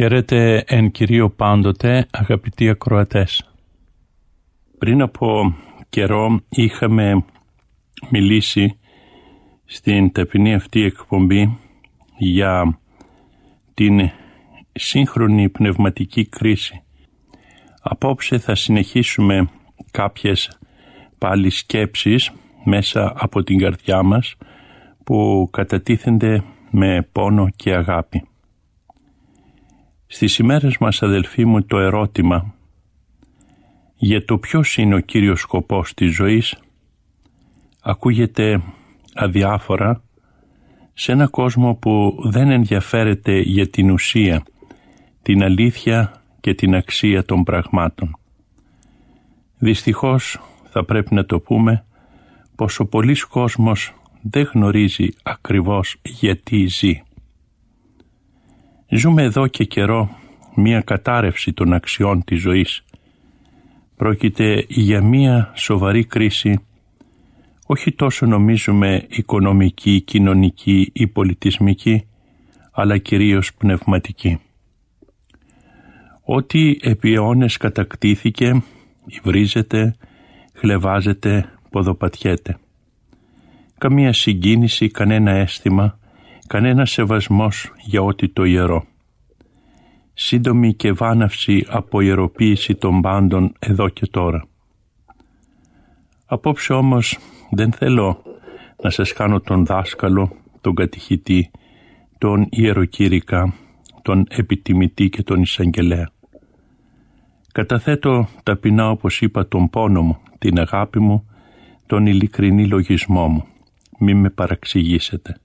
Χαίρετε εν κυρίω πάντοτε αγαπητοί ακροατές. Πριν από καιρό είχαμε μιλήσει στην ταπεινή αυτή εκπομπή για την σύγχρονη πνευματική κρίση. Απόψε θα συνεχίσουμε κάποιες πάλι σκέψεις μέσα από την καρδιά μας που κατατίθενται με πόνο και αγάπη. Στις ημέρες μας αδελφοί μου το ερώτημα για το ποιος είναι ο κύριος σκοπός της ζωής ακούγεται αδιάφορα σε ένα κόσμο που δεν ενδιαφέρεται για την ουσία, την αλήθεια και την αξία των πραγμάτων. Δυστυχώς θα πρέπει να το πούμε πως ο πολλής κόσμος δεν γνωρίζει ακριβώς γιατί ζει. Ζούμε εδώ και καιρό μία κατάρρευση των αξιών της ζωής. Πρόκειται για μία σοβαρή κρίση, όχι τόσο νομίζουμε οικονομική, κοινωνική ή πολιτισμική, αλλά κυρίως πνευματική. Ό,τι επί αιώνες κατακτήθηκε, υβρίζεται, χλεβάζεται, ποδοπατιέται. Καμία συγκίνηση, κανένα αίσθημα, κανένα σεβασμός για ό,τι το ιερό. Σύντομη και βάναυση ιεροποίηση των πάντων εδώ και τώρα. Απόψε όμως δεν θέλω να σας κάνω τον δάσκαλο, τον κατηχητή, τον ιεροκήρυκα, τον επιτιμητή και τον εισαγγελέα. Καταθέτω ταπεινά όπως είπα τον πόνο μου, την αγάπη μου, τον ειλικρινή λογισμό μου. Μη με παραξηγήσετε.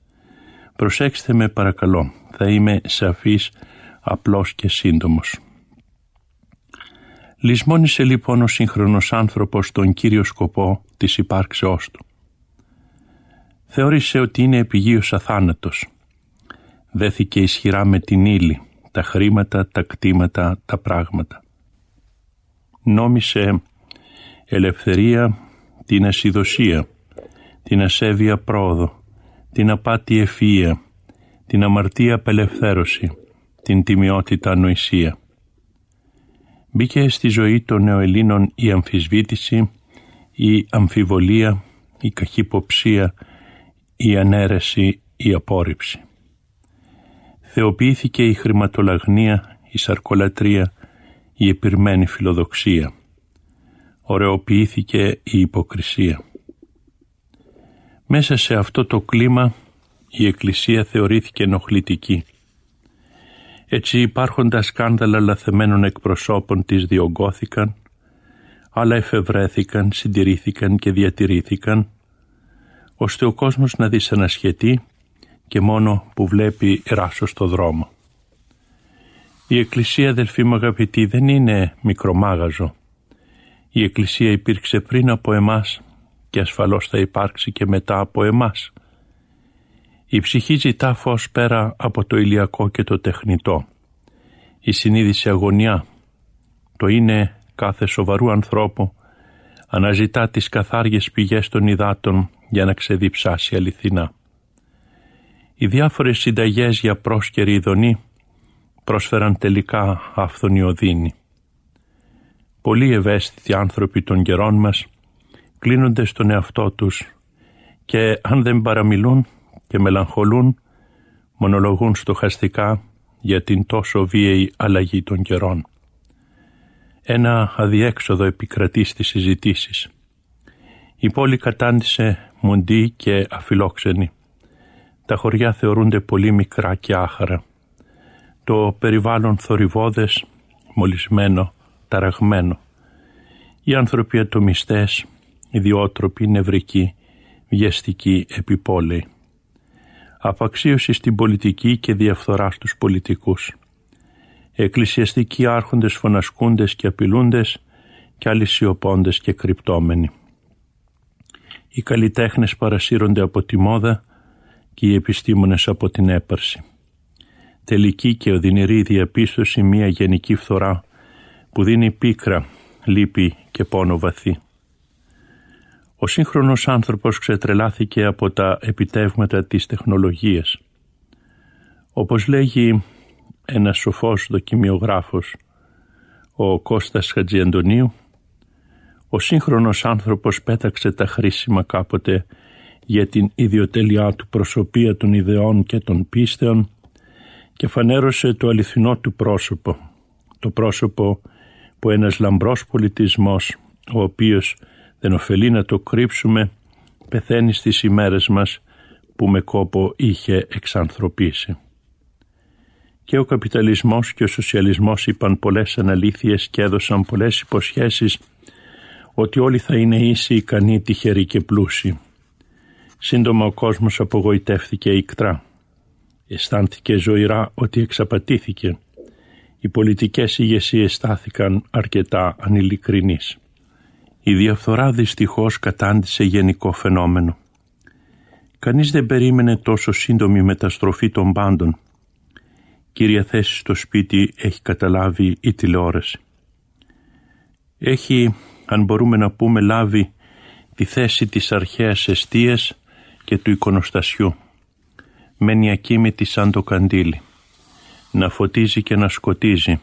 Προσέξτε με παρακαλώ, θα είμαι σαφής, απλός και σύντομος. Λυσμόνισε λοιπόν ο σύγχρονος άνθρωπος τον κύριο σκοπό της υπάρξεώς του. Θεώρησε ότι είναι επιγείως αθάνατος. Δέθηκε ισχυρά με την ύλη, τα χρήματα, τα κτήματα, τα πράγματα. Νόμισε ελευθερία, την ασυδοσία, την ασέβεια πρόοδο, την απάτη ευφυΐα, την αμαρτία απελευθέρωση, την τιμιότητα ανοησία. Μπήκε στη ζωή των νεοελλήνων η αμφισβήτηση, η αμφιβολία, η καχυποψία, η ανέρεση, η απόρριψη. Θεοποιήθηκε η χρηματολαγνία, η σαρκολατρία, η επιρμένη φιλοδοξία. Ωρεοποιήθηκε η υποκρισία. Μέσα σε αυτό το κλίμα η Εκκλησία θεωρήθηκε ενοχλητική. Έτσι υπάρχοντα σκάνδαλα λαθεμένων εκπροσώπων της διωγγώθηκαν, άλλα εφευρέθηκαν, συντηρήθηκαν και διατηρήθηκαν, ώστε ο κόσμος να δυσανασχετεί και μόνο που βλέπει ράσος στο δρόμο. Η Εκκλησία, αδελφοί μου αγαπητοί, δεν είναι μικρομάγαζο. Η Εκκλησία υπήρξε πριν από εμάς και ασφαλώς θα υπάρξει και μετά από εμάς. Η ψυχή ζητά φως πέρα από το ηλιακό και το τεχνητό. Η συνείδηση αγωνιά, το είναι κάθε σοβαρού ανθρώπου, αναζητά τις καθάριες πηγές των υδάτων για να ξεδιψάσει αληθινά. Οι διάφορες συνταγές για πρόσκαιρη ειδονή πρόσφεραν τελικά άφθονη οδύνη. Πολλοί ευαίσθητοι άνθρωποι των καιρών μας κλείνονται στον εαυτό τους και αν δεν παραμιλούν και μελαγχολούν, μονολογούν στοχαστικά για την τόσο βίαιη αλλαγή των καιρών. Ένα αδιέξοδο επικρατεί στις συζητήσεις. Η πόλη κατάντησε μοντή και αφιλόξενη. Τα χωριά θεωρούνται πολύ μικρά και άχαρα. Το περιβάλλον θορυβόδες, μολυσμένο, ταραγμένο. Οι άνθρωποι ατομιστές, ιδιότροποι, νευρικοί, βιαστικοί, επιπόλαιοι. Απαξίωση στην πολιτική και διαφθορά στους πολιτικούς. Εκκλησιαστικοί άρχοντες φωνασκούντες και απειλούντες και άλλοι σιωπώντες και κρυπτόμενοι. Οι καλλιτέχνες παρασύρονται από τη μόδα και οι επιστήμονες από την έπαρση. Τελική και οδυνηρή διαπίστωση μια γενική φθορά που δίνει πίκρα, λύπη και πόνο βαθύ. Ο σύγχρονος άνθρωπος ξετρελάθηκε από τα επιτεύγματα της τεχνολογίας. Όπως λέγει ένας σοφός δοκιμιογράφος, ο Κώστας Χατζιαντονίου, ο σύγχρονος άνθρωπος πέταξε τα χρήσιμα κάποτε για την ιδιοτέλειά του προσωπία των ιδεών και των πίστεων και φανέρωσε το αληθινό του πρόσωπο, το πρόσωπο που ένας λαμπρός πολιτισμός, ο οποίος δεν ωφελεί να το κρύψουμε, πεθαίνει στις ημέρες μας που με κόπο είχε εξανθρωπίσει. Και ο καπιταλισμός και ο σοσιαλισμός είπαν πολλές αναλήθειες και έδωσαν πολλές υποσχέσεις ότι όλοι θα είναι ίσοι, ικανοί, τυχεροί και πλούσιοι. Σύντομα ο κόσμος απογοητεύθηκε ικτρά. Αισθάνθηκε ζωηρά ότι εξαπατήθηκε. Οι πολιτικές ηγεσίες στάθηκαν αρκετά ανηλικρινείς. Η διαφθορά δυστυχώς κατάντησε γενικό φαινόμενο. Κανείς δεν περίμενε τόσο σύντομη μεταστροφή των πάντων. Κύρια θέση στο σπίτι έχει καταλάβει η τηλεόραση. Έχει, αν μπορούμε να πούμε, λάβει τη θέση της αρχαίας αιστείας και του εικονοστασιού. Μένει ακίμητη σαν το καντήλι. Να φωτίζει και να σκοτίζει.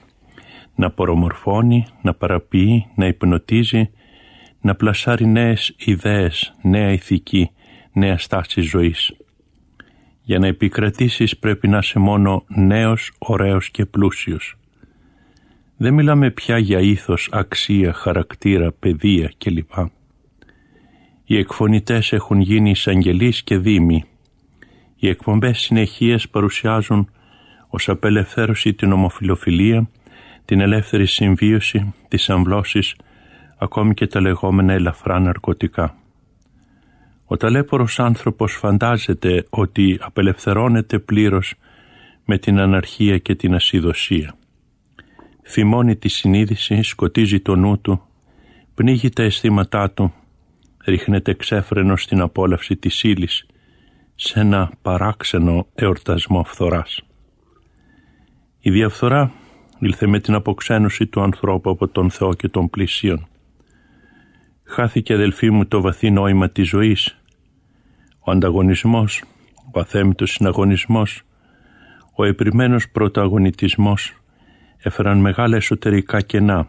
Να πορομορφώνει, να παραποιεί, να υπνοτίζει, να πλασάρει νέες ιδέες, νέα ηθική, νέα στάση ζωής. Για να επικρατήσεις πρέπει να είσαι μόνο νέος, ωραίος και πλούσιος. Δεν μιλάμε πια για ήθος, αξία, χαρακτήρα, παιδεία κλπ. Οι εκφωνητές έχουν γίνει εισαγγελείς και δήμοι. Οι εκπομπές συνεχείας παρουσιάζουν ως απελευθέρωση την ομοφιλοφιλία, την ελεύθερη συμβίωση, τις αμβλώσεις, ακόμη και τα λεγόμενα ελαφρά ναρκωτικά. Ο ταλέπορος άνθρωπος φαντάζεται ότι απελευθερώνεται πλήρως με την αναρχία και την ασυδοσία. Φημώνει τη συνείδηση, σκοτίζει το νου του, πνίγει τα αισθήματά του, ρίχνεται ξέφρενο στην απόλαυση της ύλη σε ένα παράξενο εορτασμό φθοράς. Η διαφθορά ήλθε με την αποξένωση του ανθρώπου από τον Θεό και των πλησίων. Χάθηκε αδελφοί μου το βαθύ νόημα της ζωής. Ο ανταγωνισμός, ο αθέμητος συναγωνισμός, ο επριμένος πρωταγωνιτισμός έφεραν μεγάλα εσωτερικά κενά,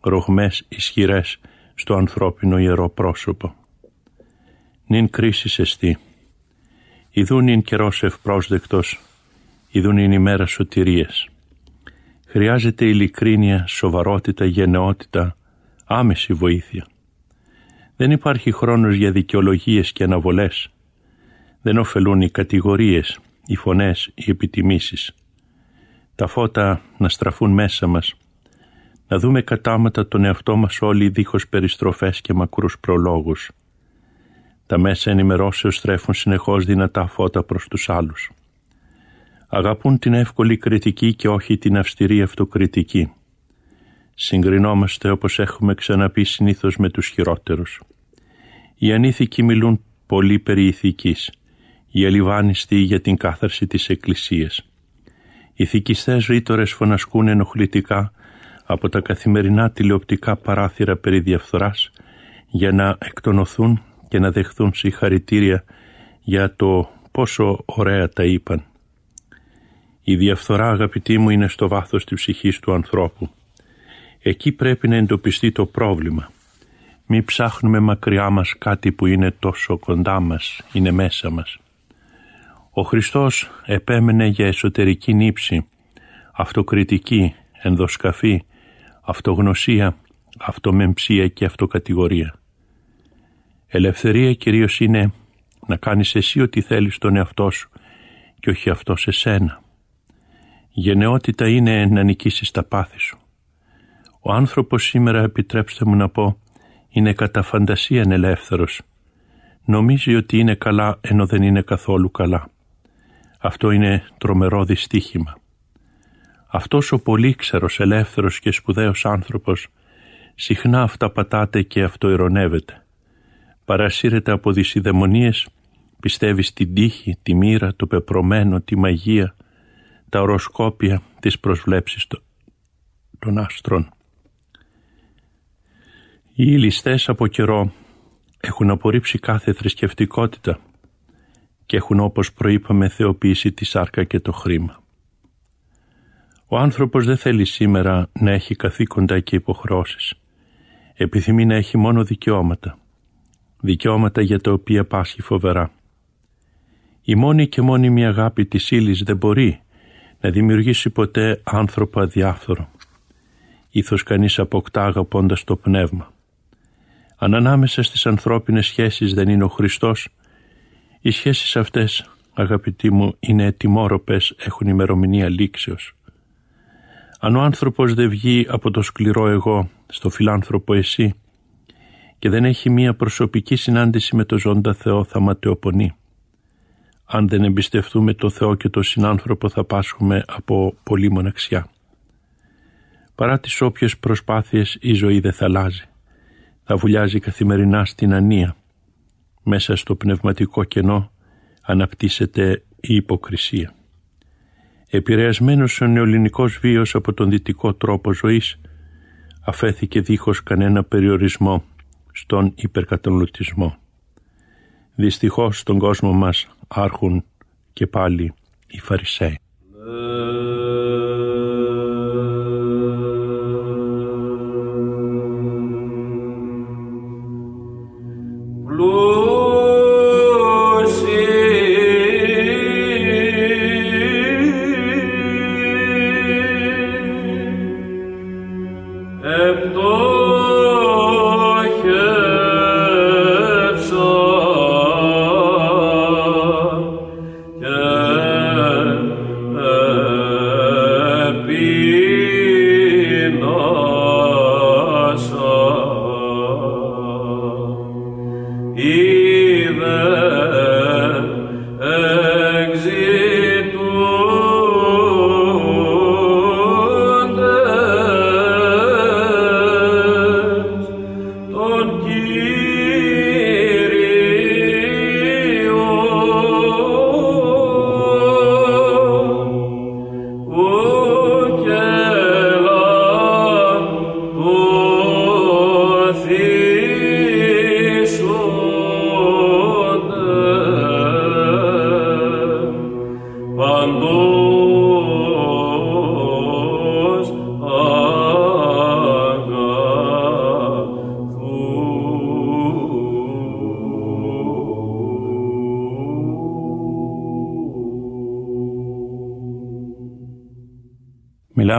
ρογμές ισχυρές στο ανθρώπινο ιερό πρόσωπο. Νυν κρίσεις εστί. Ιδούν ειν καιρός ευπρόσδεκτος, ιδούν ειν ημέρα σωτηρίας. Χρειάζεται ειλικρίνεια, σοβαρότητα, γενναιότητα, άμεση βοήθεια. Δεν υπάρχει χρόνος για δικαιολογίες και αναβολές. Δεν ωφελούν οι κατηγορίες, οι φωνές, οι επιτιμήσεις. Τα φώτα να στραφούν μέσα μας, να δούμε κατάματα τον εαυτό μας όλοι δίχως περιστροφές και μακρούς προλόγους. Τα μέσα ενημερώσεως στρέφουν συνεχώς δυνατά φώτα προς τους άλλους. Αγαπούν την εύκολη κριτική και όχι την αυστηρή αυτοκριτική. Συγκρινόμαστε όπως έχουμε ξαναπεί συνήθως με τους χειρότερους. Οι ανήθικοι μιλούν πολύ περί ηθικής, οι αλιβάνιστοι για την κάθαρση της Εκκλησίας. Οι θικιστές ρήτορες φωνασκούν ενοχλητικά από τα καθημερινά τηλεοπτικά παράθυρα περί διαφθοράς για να εκτονωθούν και να δεχθούν συγχαρητήρια για το πόσο ωραία τα είπαν. Η διαφθορά αγαπητοί μου είναι στο βάθος της ψυχής του ανθρώπου. Εκεί πρέπει να εντοπιστεί το πρόβλημα. Μη ψάχνουμε μακριά μας κάτι που είναι τόσο κοντά μας, είναι μέσα μας. Ο Χριστός επέμενε για εσωτερική νύψη, αυτοκριτική, ενδοσκαφή, αυτογνωσία, αυτομεμψία και αυτοκατηγορία. Ελευθερία κυρίως είναι να κάνεις εσύ ό,τι θέλεις στον εαυτό σου και όχι αυτό σε σένα. Γενναιότητα είναι να νικήσεις τα πάθη σου. Ο άνθρωπος σήμερα, επιτρέψτε μου να πω, είναι κατά φαντασίαν ελεύθερος. Νομίζει ότι είναι καλά ενώ δεν είναι καθόλου καλά. Αυτό είναι τρομερό δυστύχημα. Αυτός ο πολύξερος, ελεύθερος και σπουδαίος άνθρωπος συχνά αυταπατάται και αυτοειρωνεύεται. Παρασύρεται από δυσιδαιμονίες, πιστεύει στην τύχη, τη μοίρα, το πεπρωμένο, τη μαγεία, τα οροσκόπια, τις προσβλέψεις των άστρων. Οι ληστές από καιρό έχουν απορρίψει κάθε θρησκευτικότητα και έχουν όπως προείπαμε θεοποιήσει τη σάρκα και το χρήμα. Ο άνθρωπος δεν θέλει σήμερα να έχει καθήκοντα και υποχρώσεις. Επιθυμεί να έχει μόνο δικαιώματα. Δικαιώματα για τα οποία πάσχει φοβερά. Η μόνη και μόνιμη αγάπη της ύλης δεν μπορεί να δημιουργήσει ποτέ άνθρωπο αδιάφθορο. Ήθος κανείς αποκτά αγαπώντας το πνεύμα. Αν ανάμεσα στις ανθρώπινες σχέσεις δεν είναι ο Χριστός, οι σχέσεις αυτές, αγαπητοί μου, είναι ετοιμόρροπες, έχουν ημερομηνία λήξεως. Αν ο άνθρωπος δεν βγει από το σκληρό εγώ στο φιλάνθρωπο εσύ και δεν έχει μία προσωπική συνάντηση με το ζώντα Θεό θα ματαιοπονεί. Αν δεν εμπιστευτούμε το Θεό και το συνάνθρωπο θα πάσχουμε από πολύ μοναξιά. Παρά τις όποιες προσπάθειες η ζωή δεν θα αλλάζει. Θα βουλιάζει καθημερινά στην ανία. Μέσα στο πνευματικό κενό αναπτύσσεται η υποκρισία. Επηρεασμένος ο νεοελληνικός βίος από τον δυτικό τρόπο ζωής αφέθηκε δίχως κανένα περιορισμό στον υπερκαταναλωτισμό. Δυστυχώς στον κόσμο μας άρχουν και πάλι οι Φαρισαίοι.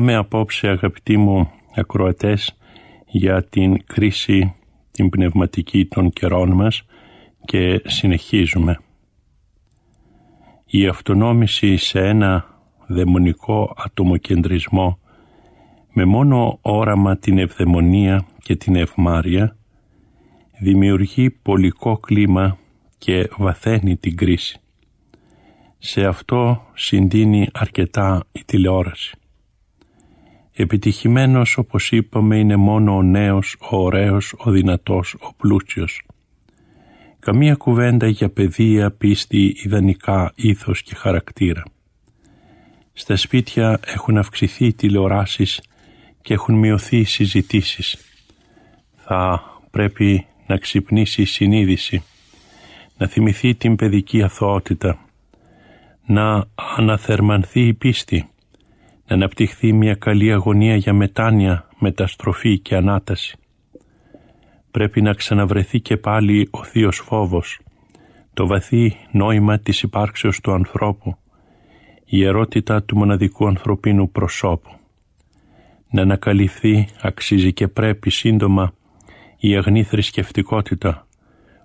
Μιλάμε απόψε αγαπητοί μου ακροατές για την κρίση την πνευματική των καιρών μας και συνεχίζουμε. Η αυτονόμηση σε ένα δαιμονικό ατομοκεντρισμό με μόνο όραμα την ευδαιμονία και την ευμάρεια δημιουργεί πολικό κλίμα και βαθαίνει την κρίση. Σε αυτό συντείνει αρκετά η τηλεόραση. Επιτυχημένος όπως είπαμε είναι μόνο ο νέος, ο ωραίος, ο δυνατός, ο πλούσιος. Καμία κουβέντα για παιδεία, πίστη, ιδανικά, ήθος και χαρακτήρα. Στα σπίτια έχουν αυξηθεί οι τηλεοράσεις και έχουν μειωθεί οι συζητήσεις. Θα πρέπει να ξυπνήσει η συνείδηση, να θυμηθεί την παιδική αθωότητα, να αναθερμανθεί η πίστη, να αναπτυχθεί μια καλή αγωνία για μετάνοια, μεταστροφή και ανάταση. Πρέπει να ξαναβρεθεί και πάλι ο θείος φόβος, το βαθύ νόημα της υπάρξεως του ανθρώπου, η ερώτητα του μοναδικού ανθρωπίνου προσώπου. Να ανακαλυφθεί αξίζει και πρέπει σύντομα η αγνή θρησκευτικότητα,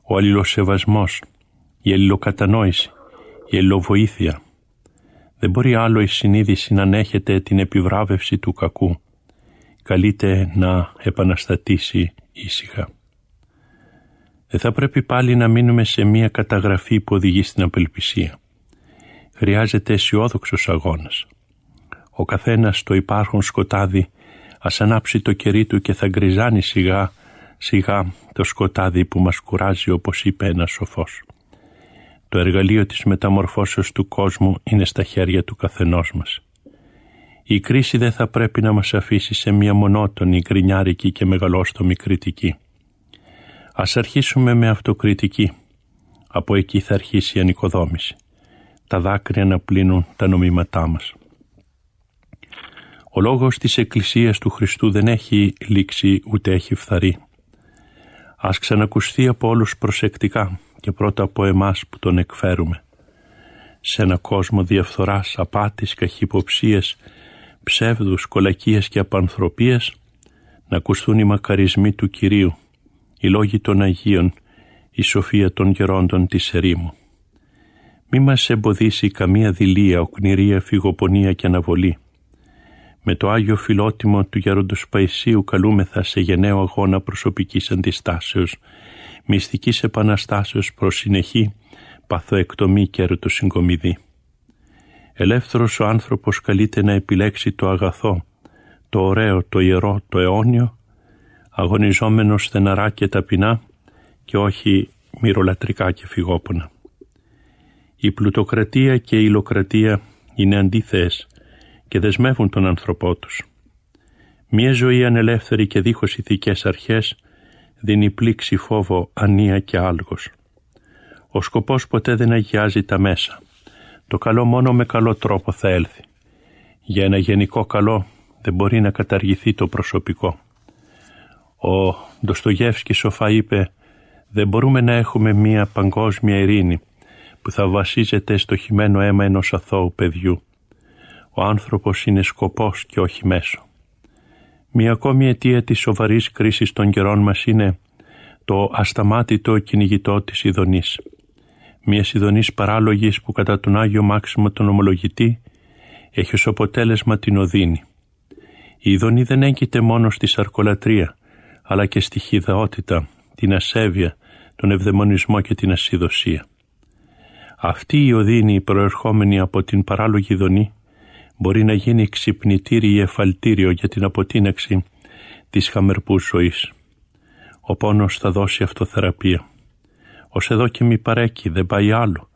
ο αλληλοσεβασμός, η αλληλοκατανόηση, η αλληλοβοήθεια. Δεν μπορεί άλλο η συνείδηση να ανέχεται την επιβράβευση του κακού. Καλείται να επαναστατήσει ήσυχα. Δεν θα πρέπει πάλι να μείνουμε σε μία καταγραφή που οδηγεί στην απελπισία. Χρειάζεται αισιόδοξος αγώνας. Ο καθένας στο υπάρχον σκοτάδι ας ανάψει το κερί του και θα γκριζάνει σιγά σιγά το σκοτάδι που μας κουράζει όπως είπε ένας σοφός. Το εργαλείο της μεταμορφώσεως του κόσμου είναι στα χέρια του καθενός μας. Η κρίση δεν θα πρέπει να μας αφήσει σε μια μονότονη, γκρινιάρικη και μεγαλόστομη κριτική. Ας αρχίσουμε με αυτοκριτική. Από εκεί θα αρχίσει η ανοικοδόμηση. Τα δάκρυα να πλύνουν τα νομίματά μας. Ο λόγος της Εκκλησίας του Χριστού δεν έχει λήξει ούτε έχει φθαρεί. Ας ξανακουστεί από όλους προσεκτικά και πρώτα από εμάς που τον εκφέρουμε. Σε ένα κόσμο διαφθοράς, απάτης, καχυποψίες, ψεύδους, κολακίες και απανθρωπίες να ακουστούν οι μακαρισμοί του Κυρίου, οι λόγοι των Αγίων, η σοφία των γερόντων της ερήμου. Μη μας εμποδίσει καμία δηλία, οκνηρία, φυγοπονία και αναβολή. Με το Άγιο Φιλότιμο του Γέροντος Παϊσίου καλούμεθα σε γενναίο αγώνα προσωπικής αντιστάσεως, μυστικής επαναστάσεως προς συνεχή, παθοεκτομή και ερωτοσυγκομιδή. Ελεύθερος ο άνθρωπος καλείται να επιλέξει το αγαθό, το ωραίο, το ιερό, το αιώνιο, αγωνιζόμενος στεναρά και ταπεινά και όχι μυρολατρικά και φυγόπονα. Η πλουτοκρατία και η υλοκρατία είναι αντίθεες και δεσμεύουν τον άνθρωπό τους. Μία ζωή ανελεύθερη και δίχως ηθικές αρχές δίνει πλήξη φόβο, ανία και άλγος. Ο σκοπός ποτέ δεν αγιάζει τα μέσα. Το καλό μόνο με καλό τρόπο θα έλθει. Για ένα γενικό καλό δεν μπορεί να καταργηθεί το προσωπικό. Ο Ντοστογεύσκης σοφά είπε «Δεν μπορούμε να έχουμε μία παγκόσμια ειρήνη που θα βασίζεται στο χειμένο αίμα ενός αθώου παιδιού. Ο άνθρωπος είναι σκοπός και όχι μέσο. Μία ακόμη αιτία της σοβαρής κρίσης των καιρών μας είναι το ασταμάτητο κυνηγητό της Ιδονής. Μιας Ιδονής παράλογης που κατά τον Άγιο Μάξιμο τον ομολογητή έχει ως αποτέλεσμα την οδύνη. Η Ιδονή δεν έγκυται μόνο στη σαρκολατρία, αλλά και στη χειδαότητα, την ασέβεια, τον ευδαιμονισμό και την ασυδοσία. Αυτή η οδύνη προερχόμενη από την παράλογη Ιδονή μπορεί να γίνει ξυπνητήρι ή εφαλτήριο για την αποτείναξη της χαμερπούς ζωής. Ο πόνος θα δώσει αυτοθεραπεία. Ως εδώ και μη παρέκει, δεν πάει άλλο.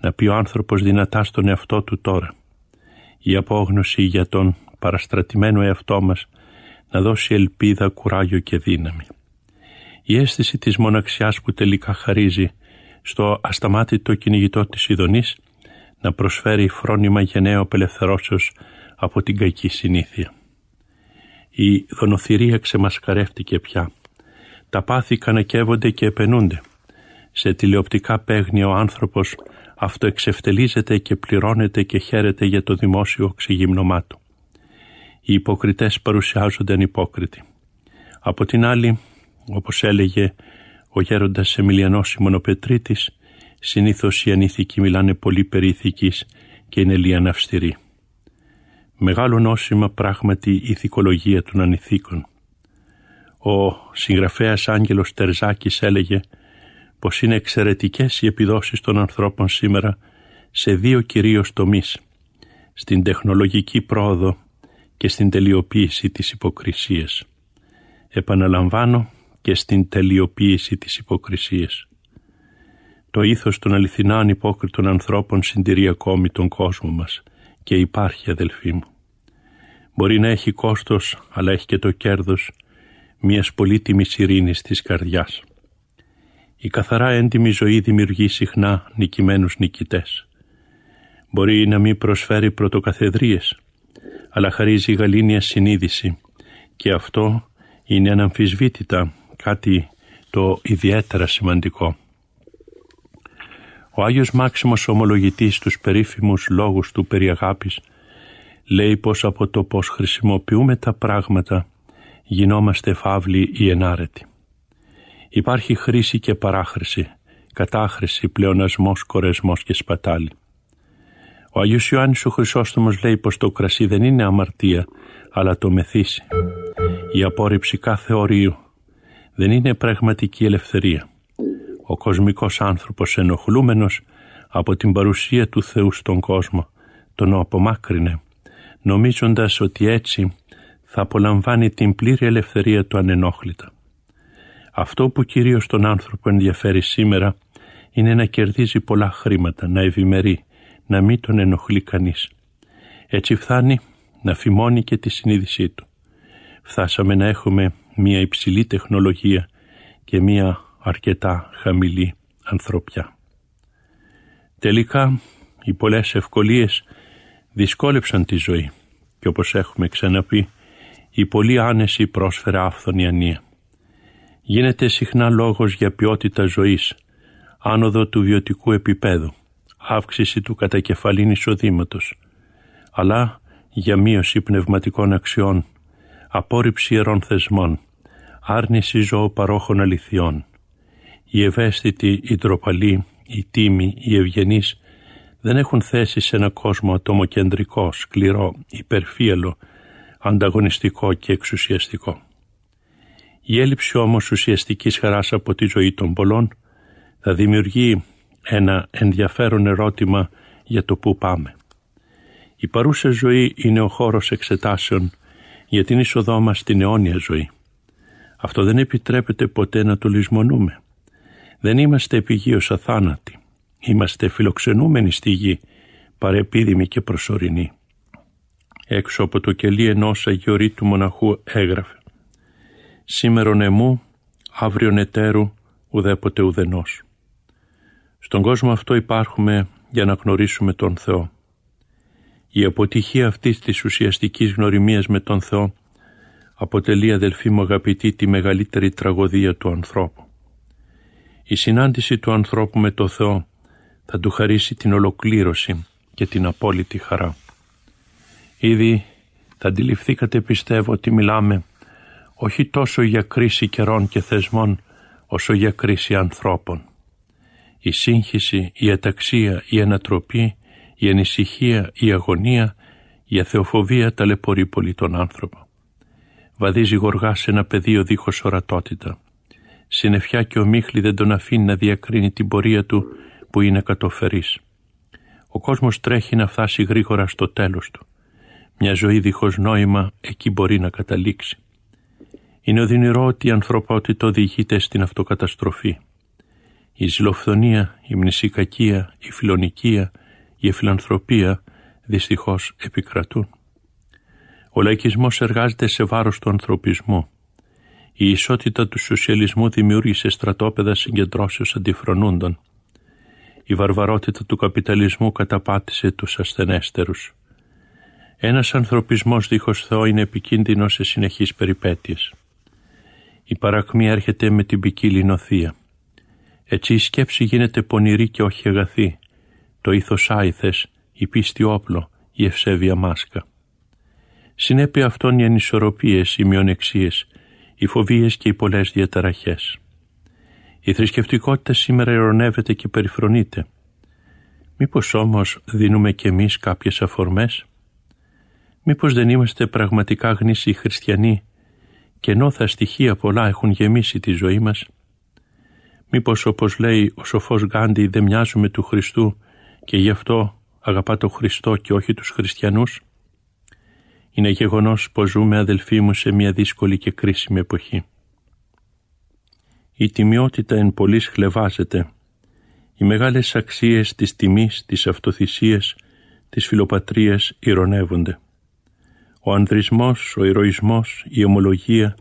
Να πει ο άνθρωπος δυνατά στον εαυτό του τώρα. Η απόγνωση για τον παραστρατημένο εαυτό μας να δώσει ελπίδα, κουράγιο και δύναμη. Η αίσθηση της μοναξιάς που τελικά χαρίζει στο ασταμάτητο κυνηγητό της Ιδονής να προσφέρει φρόνημα γενναίου απελευθερώσεως από την κακή συνήθεια. Η δονοθυρία ξεμασκαρεύτηκε πια. Τα πάθη κανακεύονται και επενούνται. Σε τηλεοπτικά παίγνια ο άνθρωπος αυτοεξευτελίζεται και πληρώνεται και χαίρεται για το δημόσιο ξεγύμνωμά του. Οι υποκριτές παρουσιάζονται ανυπόκριτοι. Από την άλλη, όπως έλεγε ο γέροντας Εμιλιανός Σιμωνοπετρίτης, συνήθως οι ανήθικοι μιλάνε πολύ περί και είναι λίγαν αυστηροί. Μεγάλο νόσημα πράγματι η ηθικολογία των ανηθίκων. Ο συγγραφέας Άγγελος Τερζάκης έλεγε πως είναι εξαιρετικές οι επιδόσεις των ανθρώπων σήμερα σε δύο κυρίως τομείς, στην τεχνολογική πρόοδο και στην τελειοποίηση της υποκρισίας. Επαναλαμβάνω και στην τελειοποίηση της υποκρισίας. Το ήθος των αληθινά ανυπόκριτων ανθρώπων συντηρεί ακόμη τον κόσμο μας και υπάρχει αδελφοί μου. Μπορεί να έχει κόστος αλλά έχει και το κέρδος μιας πολύτιμης ειρήνης της καρδιάς. Η καθαρά έντιμη ζωή δημιουργεί συχνά νικημένους νικητές. Μπορεί να μην προσφέρει πρωτοκαθεδρίες, αλλά χαρίζει γαλήνια συνείδηση και αυτό είναι αναμφισβήτητα κάτι το ιδιαίτερα σημαντικό. Ο Άγιος Μάξιμος ομολογητής στους περίφημους λόγους του περί αγάπης λέει πως από το πως χρησιμοποιούμε τα πράγματα γινόμαστε φαύλοι ή ενάρετοι. Υπάρχει χρήση και παράχρηση, κατάχρηση, πλεονασμός, κορεσμός και σπατάλη. Ο Αγίος Ιωάννης ο Χρυσόστομος λέει πως το κρασί δεν είναι αμαρτία, αλλά το μεθύσι. Η απόρριψη κάθε ορίου δεν είναι πραγματική ελευθερία. Ο κοσμικός άνθρωπος ενοχλούμενος από την παρουσία του Θεού στον κόσμο τον απομάκρυνε, νομίζοντας ότι έτσι θα απολαμβάνει την πλήρη ελευθερία του ανενόχλητα. Αυτό που κυρίως τον άνθρωπο ενδιαφέρει σήμερα είναι να κερδίζει πολλά χρήματα, να ευημερεί, να μην τον ενοχλεί κανείς. Έτσι φτάνει να φημώνει και τη συνείδησή του. Φτάσαμε να έχουμε μια υψηλή τεχνολογία και μια αρκετά χαμηλή ανθρωπιά. Τελικά οι πολλές ευκολίες δυσκόλεψαν τη ζωή και όπως έχουμε ξαναπεί η πολύ άνεση πρόσφερε άφθονη ανία. Γίνεται συχνά λόγος για ποιότητα ζωής, άνοδο του βιωτικού επίπεδου, αύξηση του κατακεφαλήν εισοδήματος, αλλά για μείωση πνευματικών αξιών, απόρριψη ιερών θεσμών, άρνηση ζωοπαρόχων αληθιών. Οι ευαίσθητοι, οι τροπαλοί, οι τίμοι, οι ευγενείς δεν έχουν θέση σε ένα κόσμο ατομοκεντρικό, σκληρό, υπερφύελο, ανταγωνιστικό και εξουσιαστικό. Η έλλειψη όμως ουσιαστικής χαράς από τη ζωή των πολλών θα δημιουργεί ένα ενδιαφέρον ερώτημα για το πού πάμε. Η παρούσα ζωή είναι ο χώρος εξετάσεων για την είσοδό μας στην αιώνια ζωή. Αυτό δεν επιτρέπεται ποτέ να το λησμονούμε. Δεν είμαστε επιγείως αθάνατοι. Είμαστε φιλοξενούμενοι στη γη, παρεπίδημοι και προσωρινοί. Έξω από το κελί ενός αγιορείτου μοναχού έγραφε «Σήμερον εμού, αύριον εταίρου, ουδέποτε ουδενός». Στον κόσμο αυτό υπάρχουμε για να γνωρίσουμε τον Θεό. Η αποτυχία αυτής της ουσιαστικής γνωριμίας με τον Θεό αποτελεί αδελφοί μου αγαπητή τη μεγαλύτερη τραγωδία του ανθρώπου. Η συνάντηση του ανθρώπου με τον Θεό θα του χαρίσει την ολοκλήρωση και την απόλυτη χαρά. Ήδη θα αντιληφθήκατε πιστεύω ότι μιλάμε όχι τόσο για κρίση καιρών και θεσμών όσο για κρίση ανθρώπων. Η σύγχυση, η αταξία, η ανατροπή, η ανησυχία, η αγωνία, η αθεοφοβία ταλαιπωρεί πολύ τον άνθρωπο. Βαδίζει γοργά σε ένα πεδίο δίχως ορατότητα. Συνεφιά και ομίχλη δεν τον αφήνει να διακρίνει την πορεία του που είναι κατοφερής. Ο κόσμος τρέχει να φτάσει γρήγορα στο τέλος του. Μια ζωή δίχως νόημα εκεί μπορεί να καταλήξει. Είναι οδυνηρό ότι η ανθρωπότητα οδηγείται στην αυτοκαταστροφή. Η ζηλοφθονία, η μνησικακία, η φιλονικία, η εφιλανθρωπία δυστυχώς επικρατούν. Ο λαϊκισμός εργάζεται σε βάρος του ανθρωπισμού. Η ισότητα του σοσιαλισμού δημιούργησε στρατόπεδα συγκεντρώσεως αντιφρονούντων. Η βαρβαρότητα του καπιταλισμού καταπάτησε τους ασθενέστερους. Ένας ανθρωπισμός δίχως Θεό είναι επικίνδυνος σε συνεχείς περιπέτειες. Η παρακμή έρχεται με την ποικίλη νοθεία. Έτσι η σκέψη γίνεται πονηρή και όχι αγαθή. Το ήθος άηθες, η πίστη όπλο, η ευσέβεια μάσκα. Συνέπεια αυτών οι ανισορροπίες, οι μειονεξίες, οι φοβίες και οι πολλές διαταραχές. Η θρησκευτικότητα σήμερα ειρωνεύεται και περιφρονείται. Μήπως όμως δίνουμε κι εμείς κάποιες αφορμές; Μήπως δεν είμαστε πραγματικά γνήσιοι χριστιανοί και ενώ θα στοιχεία πολλά έχουν γεμίσει τη ζωή μας; Μήπως όπως λέει ο σοφός Γκάντι δεν μοιάζουμε του Χριστού και γι' αυτό αγαπά το Χριστό και όχι τους χριστιανούς. Είναι γεγονός πως ζούμε αδελφοί μου σε μια δύσκολη και κρίσιμη εποχή. Η τιμιότητα εν πολλής χλεβάζεται. Οι μεγάλες αξίες της τιμής, της αυτοθυσίας, της φιλοπατρίας ηρωνεύονται. Ο ανδρισμός, ο ηρωισμός, η ομολογία,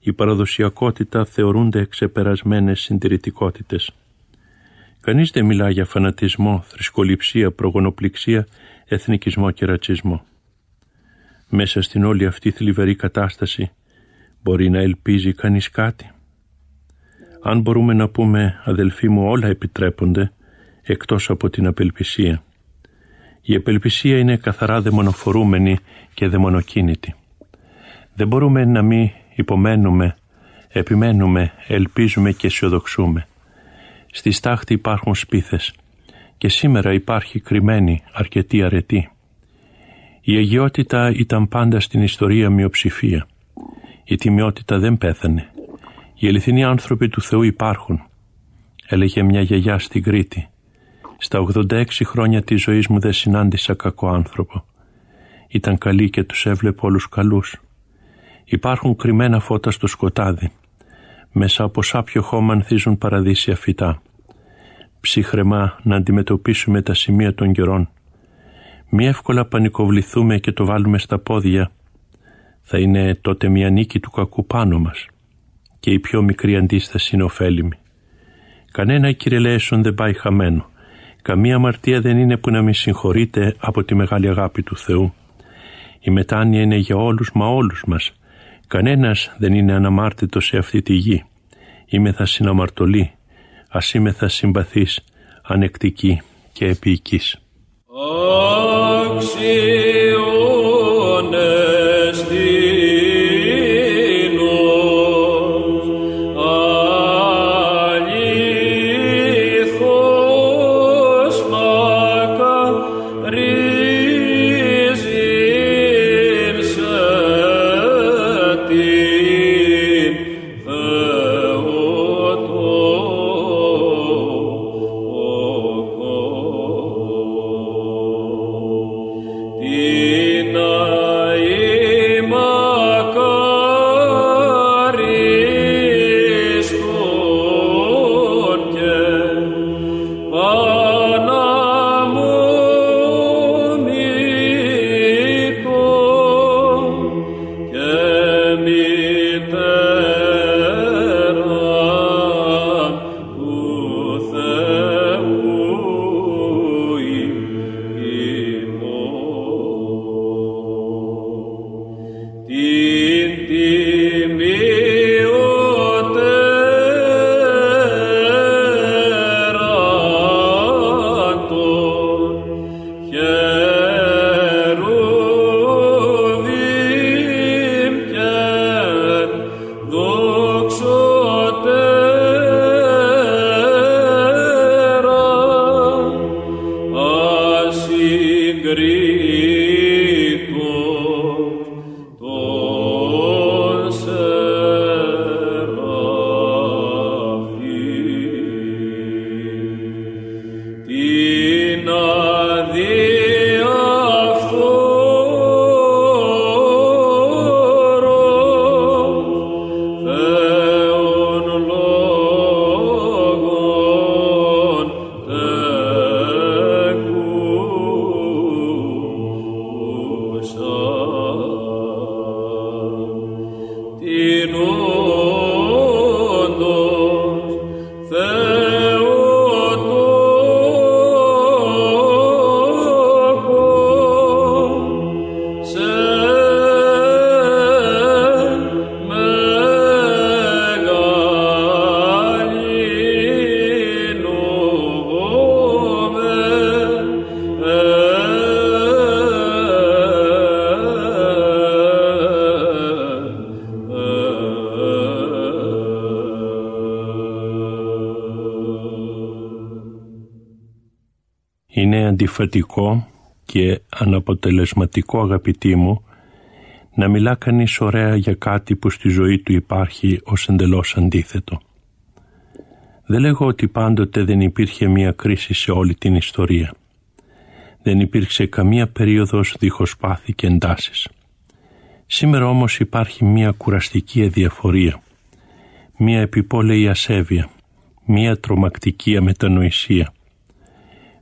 η παραδοσιακότητα θεωρούνται ξεπερασμένες συντηρητικότητες. Κανείς δεν μιλά για φανατισμό, θρησκοληψία, προγονοπληξία, εθνικισμό και ρατσισμό. Μέσα στην όλη αυτή θλιβερή κατάσταση μπορεί να ελπίζει κανείς κάτι. Αν μπορούμε να πούμε αδελφοί μου όλα επιτρέπονται, εκτός από την απελπισία. Η απελπισία είναι καθαρά δαιμονοφορούμενη και δαιμονοκίνητη. Δεν μπορούμε να μην υπομένουμε, επιμένουμε, ελπίζουμε και αισιοδοξούμε. Στη στάχτη υπάρχουν σπίθες και σήμερα υπάρχει κρυμμένη αρκετή αρετή. Η αγιότητα ήταν πάντα στην ιστορία μειοψηφία. Η τιμιότητα δεν πέθανε. Οι αληθινοί άνθρωποι του Θεού υπάρχουν. Έλεγε μια γιαγιά στην Κρήτη. Στα 86 χρόνια της ζωής μου δεν συνάντησα κακό άνθρωπο. Ήταν καλή και τους έβλεπε όλους καλούς. Υπάρχουν κρυμμένα φώτα στο σκοτάδι. Μέσα από σάπιο χώμα ανθίζουν παραδείσια φυτά. Ψύχρεμα να αντιμετωπίσουμε τα σημεία των καιρών. Μη εύκολα πανικοβληθούμε και το βάλουμε στα πόδια. Θα είναι τότε μια νίκη του κακού πάνω μας. Και η πιο μικρή αντίσταση είναι ωφέλιμη. Κανένα κυρελαίσον δεν πάει χαμένο. Καμία αμαρτία δεν είναι που να μην συγχωρείται από τη μεγάλη αγάπη του Θεού. Η μετάνοια είναι για όλους μα όλους μας. Κανένας δεν είναι αναμάρτητος σε αυτή τη γη. Είμαι θα συναμαρτωλή. Ας είμαι θα συμπαθής, ανεκτική και επίοικης. Αξιώνε αντιφατικό και αναποτελεσματικό αγαπητή μου να μιλά κανείς ωραία για κάτι που στη ζωή του υπάρχει ως εντελώς αντίθετο. Δεν λέγω ότι πάντοτε δεν υπήρχε μία κρίση σε όλη την ιστορία. Δεν υπήρξε καμία περίοδος δίχως πάθη και εντάσεις. Σήμερα όμως υπάρχει μία κουραστική αδιαφορία, μία επιπόλαιη ασέβεια, μία τρομακτική αμετανοησία,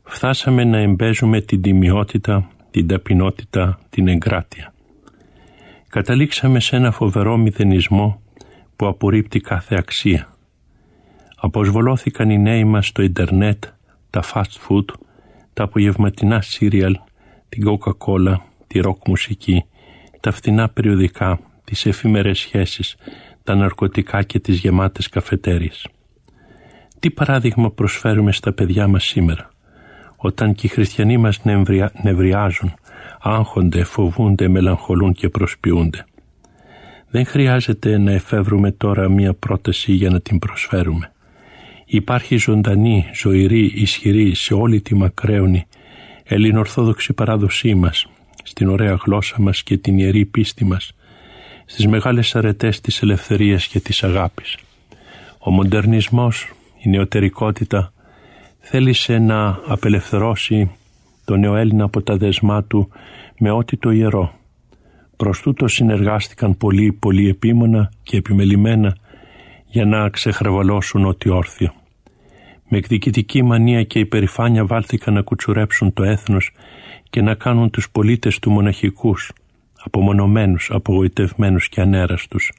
φτάσαμε να εμπέζουμε την τιμιότητα, την ταπεινότητα, την εγκράτεια. Καταλήξαμε σε ένα φοβερό μηδενισμό που απορρίπτει κάθε αξία. Αποσβολώθηκαν οι νέοι μας στο ίντερνετ, τα fast food, τα απογευματινά σύριαλ, την coca-cola, τη ροκ μουσική, τα φθηνά περιοδικά, τις εφήμερες σχέσεις, τα ναρκωτικά και τις γεμάτες καφετέρειες. Τι παράδειγμα προσφέρουμε στα παιδιά μας σήμερα; Όταν και οι χριστιανοί μας νευριάζουν, άγχονται, φοβούνται, μελαγχολούν και προσποιούνται. Δεν χρειάζεται να εφεύρουμε τώρα μία πρόταση για να την προσφέρουμε. Υπάρχει ζωντανή, ζωηρή, ισχυρή σε όλη τη μακραίωνη ελληνορθόδοξη παράδοσή μας, στην ωραία γλώσσα μας και την ιερή πίστη μας, στις μεγάλες αρετές της ελευθερίας και της αγάπης. Ο μοντερνισμός, η νεωτερικότητα, θέλησε να απελευθερώσει το νεοέλληνα από τα δεσμά του με ό,τι το ιερό. Προς τούτο συνεργάστηκαν πολύ πολύ επίμονα και επιμελημένα για να ξεχρεβαλώσουν ό,τι όρθιο. Με εκδικητική μανία και υπερηφάνεια βάλθηκαν να κουτσουρέψουν το έθνος και να κάνουν τους πολίτες του μοναχικούς, απομονωμένους, απογοητευμένους και ανέραστους.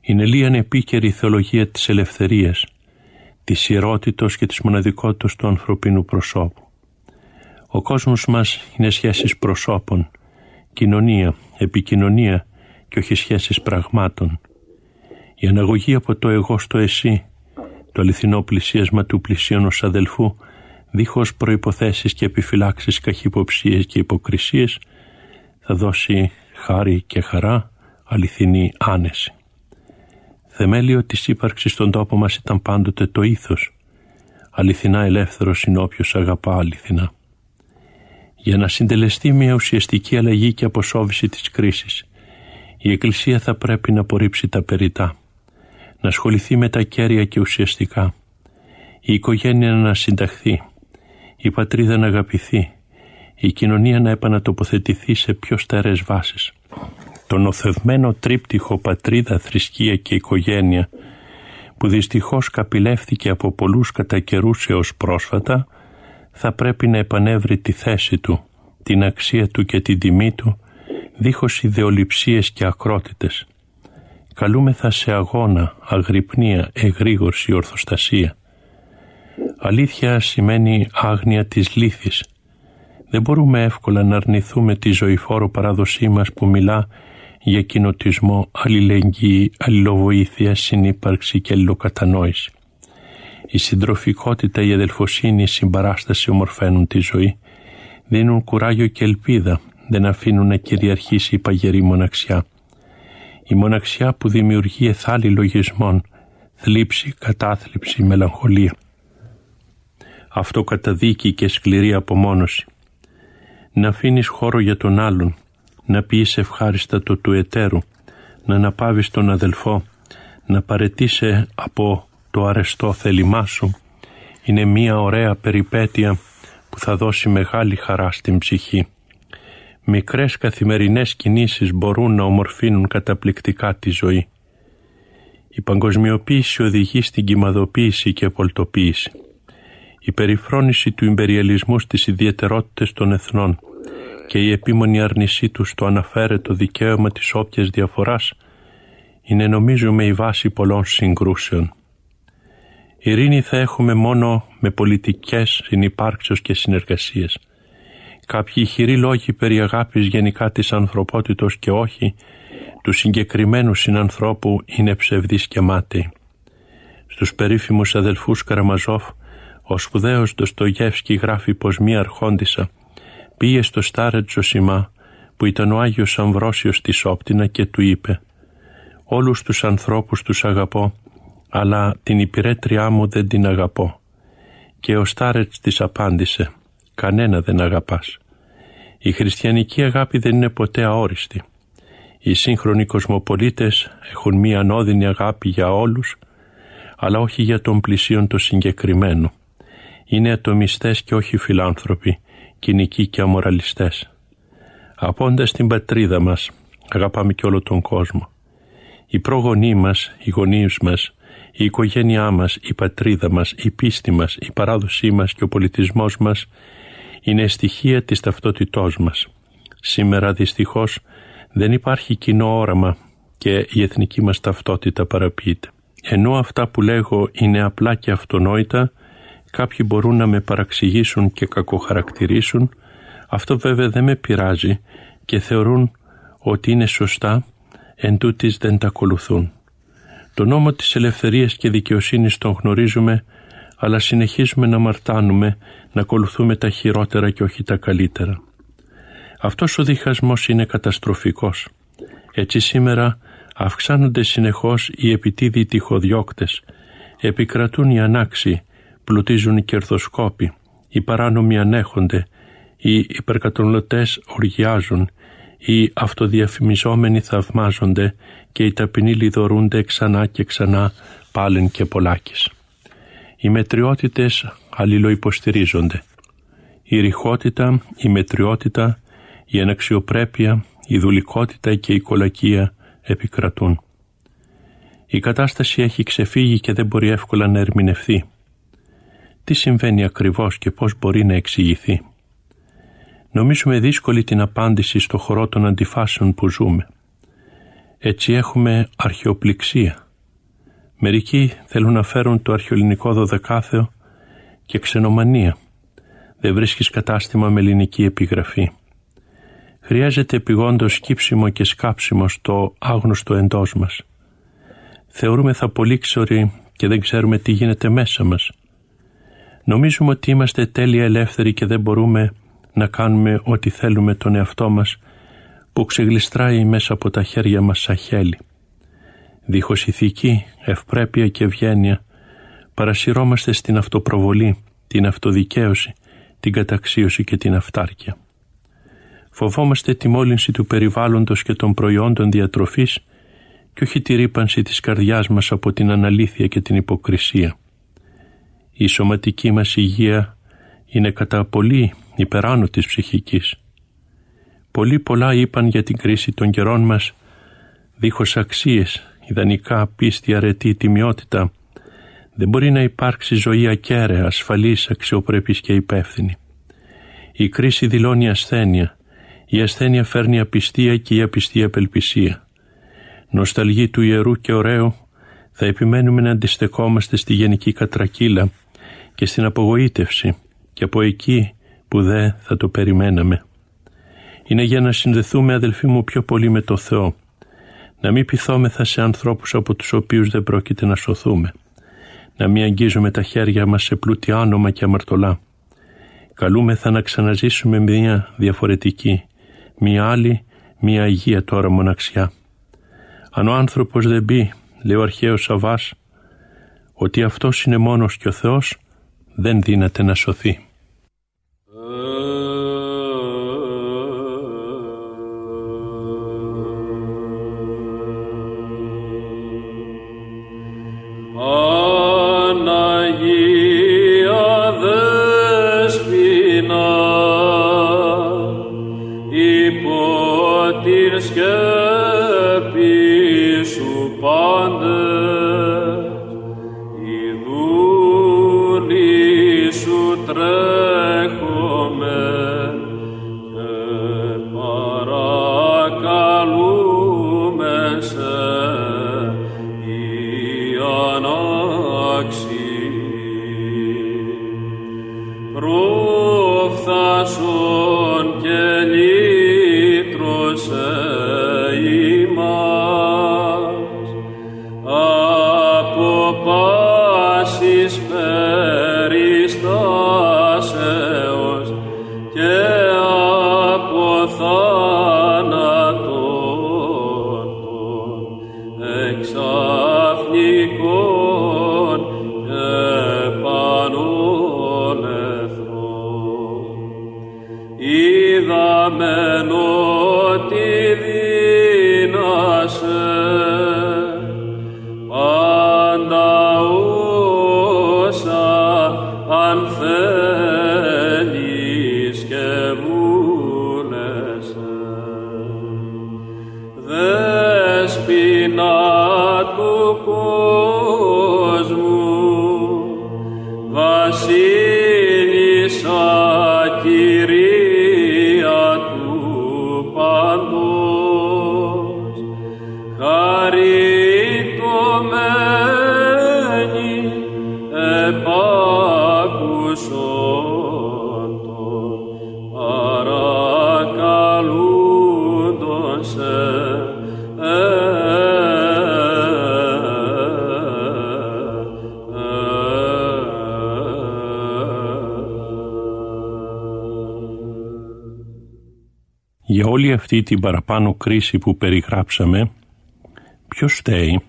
Είναι λίγαν επίκαιρη η θεολογία της ελευθερίας, της ιερότητος και της μοναδικότητας του ανθρωπίνου προσώπου. Ο κόσμος μας είναι σχέσεις προσώπων, κοινωνία, επικοινωνία και όχι σχέσεις πραγμάτων. Η αναγωγή από το εγώ στο εσύ, το αληθινό πλησίασμα του πλησίον ως αδελφού, δίχως προϋποθέσεις και επιφυλάξεις καχυποψίες και υποκρισίες, θα δώσει χάρη και χαρά, αληθινή άνεση. Θεμέλιο της ύπαρξης στον τόπο μας ήταν πάντοτε το ήθος. Αληθινά ελεύθερος είναι όποιος αγαπά αληθινά. Για να συντελεστεί μια ουσιαστική αλλαγή και αποσόβηση της κρίσης, η Εκκλησία θα πρέπει να απορρίψει τα περιτά, να ασχοληθεί με τα κέρια και ουσιαστικά, η οικογένεια να συνταχθεί, η πατρίδα να αγαπηθεί, η κοινωνία να επανατοποθετηθεί σε πιο στερές βάσεις. Το νοθευμένο τρίπτυχο πατρίδα, θρησκεία και οικογένεια που δυστυχώς καπηλεύθηκε από πολλούς κατά καιρούς έως πρόσφατα θα πρέπει να επανέβρει τη θέση του, την αξία του και την τιμή του δίχως ιδεολειψίες και ακρότητες. Καλούμεθα σε αγώνα, αγρυπνία, εγρήγορση, ορθοστασία. Αλήθεια σημαίνει άγνοια της λύθης. Δεν μπορούμε εύκολα να αρνηθούμε τη ζωηφόρο παράδοσή μας που μιλά για κοινοτισμό, αλληλεγγύη, αλληλοβοήθεια, συνύπαρξη και αλληλοκατανόηση. Η συντροφικότητα, η αδελφοσύνη, η συμπαράσταση ομορφαίνουν τη ζωή, δίνουν κουράγιο και ελπίδα, δεν αφήνουν να κυριαρχήσει η παγερή μοναξιά. Η μοναξιά που δημιουργεί εθάλη λογισμών, θλίψη, κατάθλιψη, μελαγχολία. Αυτό καταδίκη και σκληρή απομόνωση. Να αφήνεις χώρο για τον άλλον, να πεις ευχάριστα το του εταίρου, να αναπάβεις τον αδελφό, να παρετήσει από το αρεστό θέλημά σου, είναι μία ωραία περιπέτεια που θα δώσει μεγάλη χαρά στην ψυχή. Μικρές καθημερινές κινήσεις μπορούν να ομορφύνουν καταπληκτικά τη ζωή. Η παγκοσμιοποίηση οδηγεί στην κυμαδοποίηση και πολτοποίηση. Η περιφρόνηση του ιμπεριαλισμού στις ιδιαιτερότητες των εθνών και η επίμονη αρνησή τους στο αναφέρετο δικαίωμα της όποιας διαφοράς είναι νομίζουμε η βάση πολλών συγκρούσεων. Ειρήνη θα έχουμε μόνο με πολιτικές συνυπάρξεως και συνεργασίες. Κάποιοι ηχηροί λόγοι περί αγάπης γενικά της ανθρωπότητος και όχι του συγκεκριμένου συνανθρώπου είναι ψευδείς και μάταιοι. Στους περίφημους αδελφούς Καραμαζόφ, ο σπουδαίος Ντοστογεύσκη γράφει πως μία αρχόντισα πήγε στο Στάρετ Ζωσιμά που ήταν ο Άγιος Αμβρόσιος της Όπτινα και του είπε «Όλους τους ανθρώπους τους αγαπώ, αλλά την υπηρέτριά μου δεν την αγαπώ». Και ο Στάρετς της απάντησε «Κανένα δεν αγαπάς». Η χριστιανική αγάπη δεν είναι ποτέ αόριστη. Οι σύγχρονοι κοσμοπολίτες έχουν μία ανώδυνη αγάπη για όλους, αλλά όχι για τον πλησίον το συγκεκριμένο. Είναι ατομιστές και όχι φιλάνθρωποι κοινικοί και αμοραλιστές. Απόντας την πατρίδα μας, αγαπάμε και όλο τον κόσμο. Οι πρόγονοί μας, οι γονείς μας, η οικογένειά μας, η πατρίδα μας, η πίστη μας, η παράδοσή μας και ο πολιτισμός μας είναι στοιχεία της ταυτότητός μας. Σήμερα δυστυχώς δεν υπάρχει κοινό όραμα και η εθνική μας ταυτότητα παραποιείται. Ενώ αυτά που λέγω είναι απλά και αυτονόητα, κάποιοι μπορούν να με παραξηγήσουν και κακοχαρακτηρίσουν, αυτό βέβαια δεν με πειράζει και θεωρούν ότι είναι σωστά, εν δεν τα ακολουθούν. Το νόμο της ελευθερίας και δικαιοσύνης τον γνωρίζουμε αλλά συνεχίζουμε να μαρτάνουμε, να ακολουθούμε τα χειρότερα και όχι τα καλύτερα. Αυτός ο διχασμός είναι καταστροφικός. Έτσι σήμερα αυξάνονται συνεχώς οι επιτίδιοι τυχοδιώκτες, επικρατούν οι ανάξιοι, πλουτίζουν οι κερδοσκόποι, οι παράνομοι ανέχονται, οι υπερκατονλωτές οργιάζουν, οι αυτοδιαφημιζόμενοι θαυμάζονται και οι ταπεινοί λιδωρούνται ξανά και ξανά πάλιν και πολλάκις. Οι μετριότητες αλληλοϊποστηρίζονται. Η ρηχότητα, η μετριότητα, η αναξιοπρέπεια, η δουλικότητα και η κολακία επικρατούν. Η κατάσταση έχει ξεφύγει και δεν μπορεί εύκολα να ερμηνευθεί. Τι συμβαίνει ακριβώς και πώς μπορεί να εξηγηθεί; Νομίζουμε δύσκολη την απάντηση στο χώρο των αντιφάσεων που ζούμε. Έτσι έχουμε αρχαιοπληξία. Μερικοί θέλουν να φέρουν το αρχαιοελληνικό δωδεκάθεο και ξενομανία. Δεν βρίσκεις κατάστημα με ελληνική επιγραφή. Χρειάζεται επιγόντως σκύψιμο και σκάψιμο στο άγνωστο εντός μας. Θεωρούμε θα πολύ ξωροί και δεν ξέρουμε τι γίνεται μέσα μας. Νομίζουμε ότι είμαστε τέλεια ελεύθεροι και δεν μπορούμε να κάνουμε ό,τι θέλουμε τον εαυτό μας που ξεγλιστράει μέσα από τα χέρια μας σαν χέλη. Δίχως ηθική, ευπρέπεια και ευγένεια παρασυρώμαστε στην αυτοπροβολή, την αυτοδικαίωση, την καταξίωση και την αυτάρκεια. Φοβόμαστε τη μόλυνση του περιβάλλοντος και των προϊόντων διατροφής και όχι τη ρήπανση της καρδιάς μας από την αναλήθεια και την υποκρισία. Η σωματική μας υγεία είναι κατά πολύ υπεράνω της ψυχικής. Πολύ πολλά είπαν για την κρίση των καιρών μας, δίχως αξίες, ιδανικά, πίστη, αρετή, τιμιότητα, δεν μπορεί να υπάρξει ζωή ακέραια, ασφαλής, αξιοπρεπής και υπεύθυνη. Η κρίση δηλώνει ασθένεια, η ασθένεια φέρνει απιστία και η απιστία απελπισία. Νοσταλγή του ιερού και ωραίου, θα επιμένουμε να αντιστεκόμαστε στη γενική κατρακύλα και στην απογοήτευση και από εκεί που δεν θα το περιμέναμε. Είναι για να συνδεθούμε αδελφοί μου πιο πολύ με το Θεό, να μην πειθόμεθα σε ανθρώπους από τους οποίους δεν πρόκειται να σωθούμε, να μην αγγίζουμε τα χέρια μας σε πλούτη άνομα και αμαρτωλά. Καλούμεθα να ξαναζήσουμε μια διαφορετική, μια άλλη, μια αγία τώρα μοναξιά. Αν ο άνθρωπος δεν πει, λέει ο αρχαίος Σαββάς, ότι αυτός είναι μόνος και ο Θεός, δεν δύναται να σωθεί. Για όλη αυτή την παραπάνω κρίση που περιγράψαμε, ποιος στέει.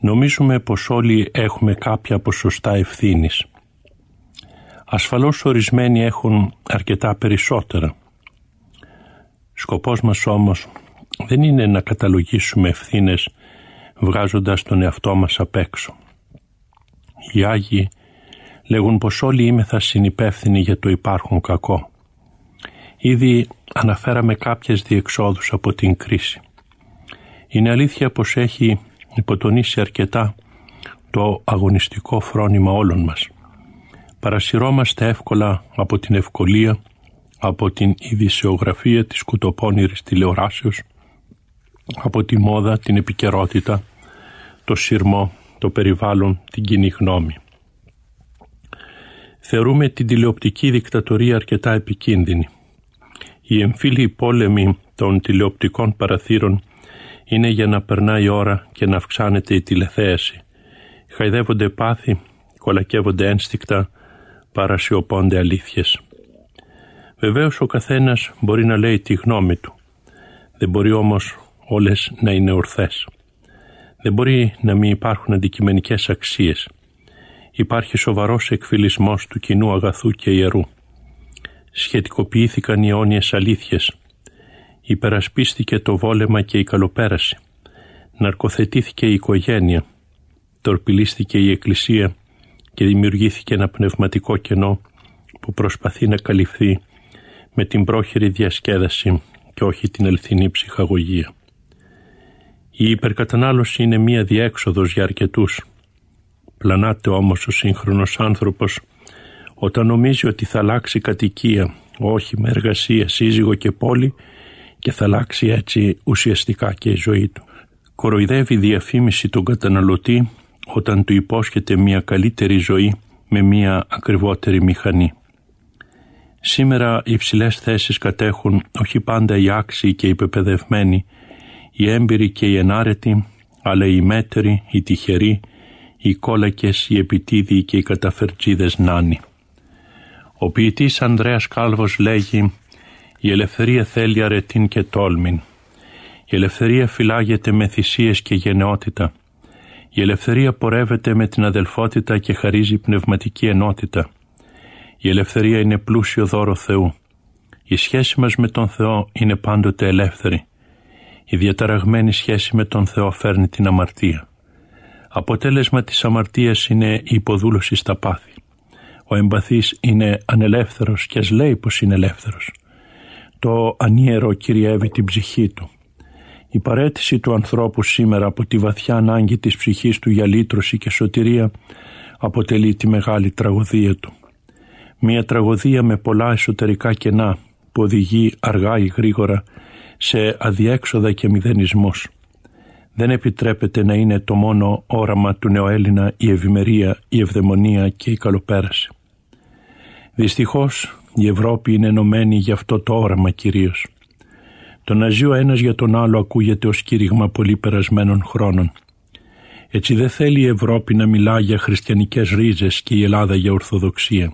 Νομίζουμε πως όλοι έχουμε κάποια ποσοστά ευθύνης. Ασφαλώς ορισμένοι έχουν αρκετά περισσότερα. Σκοπός μας όμως δεν είναι να καταλογίσουμε ευθύνες βγάζοντας τον εαυτό μας απ' έξω. Οι Άγιοι λέγουν πως όλοι είμεθα συνυπεύθυνοι για το υπάρχον κακό. Ήδη αναφέραμε κάποιες διεξόδους από την κρίση. Είναι αλήθεια πως έχει υποτονίσει αρκετά το αγωνιστικό φρόνημα όλων μας. Παρασυρώμαστε εύκολα από την ευκολία, από την ειδησιογραφία της κουτοπώνηρης τηλεοράσεως, από τη μόδα, την επικαιρότητα, το σειρμό, το περιβάλλον, την κοινή γνώμη. Θεωρούμε την τηλεοπτική δικτατορία αρκετά επικίνδυνη. Οι εμφύλοι πόλεμοι των τηλεοπτικών παραθύρων είναι για να περνάει η ώρα και να αυξάνεται η τηλεθέαση. Χαϊδεύονται πάθη, κολακεύονται ένστικτα, παρασιωπώνται αλήθειες. Βεβαίως ο καθένας μπορεί να λέει τη γνώμη του. Δεν μπορεί όμως όλες να είναι ορθές. Δεν μπορεί να μην υπάρχουν αντικειμενικές αξίες. Υπάρχει σοβαρός εκφυλισμός του κοινού αγαθού και ιερού. Σχετικοποιήθηκαν οι αιώνιες αλήθειες. Υπερασπίστηκε το βόλεμα και η καλοπέραση. Ναρκοθετήθηκε η οικογένεια. Τορπιλίστηκε η εκκλησία και δημιουργήθηκε ένα πνευματικό κενό που προσπαθεί να καλυφθεί με την πρόχειρη διασκέδαση και όχι την αληθινή ψυχαγωγία. Η υπερκατανάλωση είναι μία διέξοδος για αρκετούς. Πλανάται όμως ο σύγχρονος άνθρωπος όταν νομίζει ότι θα αλλάξει κατοικία, όχι με εργασία, σύζυγο και πόλη και θα αλλάξει έτσι ουσιαστικά και η ζωή του. Κοροϊδεύει η διαφήμιση τον καταναλωτή όταν του υπόσχεται μια καλύτερη ζωή με μια ακριβότερη μηχανή. Σήμερα οι υψηλές θέσεις κατέχουν όχι πάντα οι άξιοι και οι πεπαιδευμένοι, οι έμπειροι και οι ενάρετοι, αλλά οι μέτεροι, οι τυχεροί, οι κόλακες, οι επιτίδιοι και οι καταφερτζίδες νάνοι. Ο ποιητής Ανδρέας Κάλβος λέγει «Η ελευθερία θέλει αρετήν και τόλμην. Η ελευθερία φυλάγεται με θυσίες και γενναιότητα. Η ελευθερία πορεύεται με την αδελφότητα και χαρίζει πνευματική ενότητα. Η ελευθερία είναι πλούσιο δώρο Θεού. Η σχέση μας με τον Θεό είναι πάντοτε ελεύθερη. Η διαταραγμένη σχέση με τον Θεό φέρνει την αμαρτία. Αποτέλεσμα της αμαρτίας είναι η υποδούλωση στα πάθη. Ο εμπαθής είναι ανελεύθερος και ας λέει πως είναι ελεύθερος. Το ανίερο κυριεύει την ψυχή του. Η παρέτηση του ανθρώπου σήμερα από τη βαθιά ανάγκη της ψυχής του για λύτρωση και σωτηρία αποτελεί τη μεγάλη τραγωδία του. Μια τραγωδία με πολλά εσωτερικά κενά που οδηγεί αργά ή γρήγορα σε αδιέξοδα και μηδενισμός. Δεν επιτρέπεται να είναι το μόνο όραμα του νεοέλληνα η ευημερία, η ευδαιμονία και η καλοπέραση. Δυστυχώς η Ευρώπη είναι ενωμένη για αυτό το όραμα κυρίως. Το να ζει ο ένας για τον άλλο ακούγεται ως κήρυγμα πολύ περασμένων χρόνων. Έτσι δεν θέλει η Ευρώπη να μιλά για χριστιανικές ρίζες και η Ελλάδα για ορθοδοξία.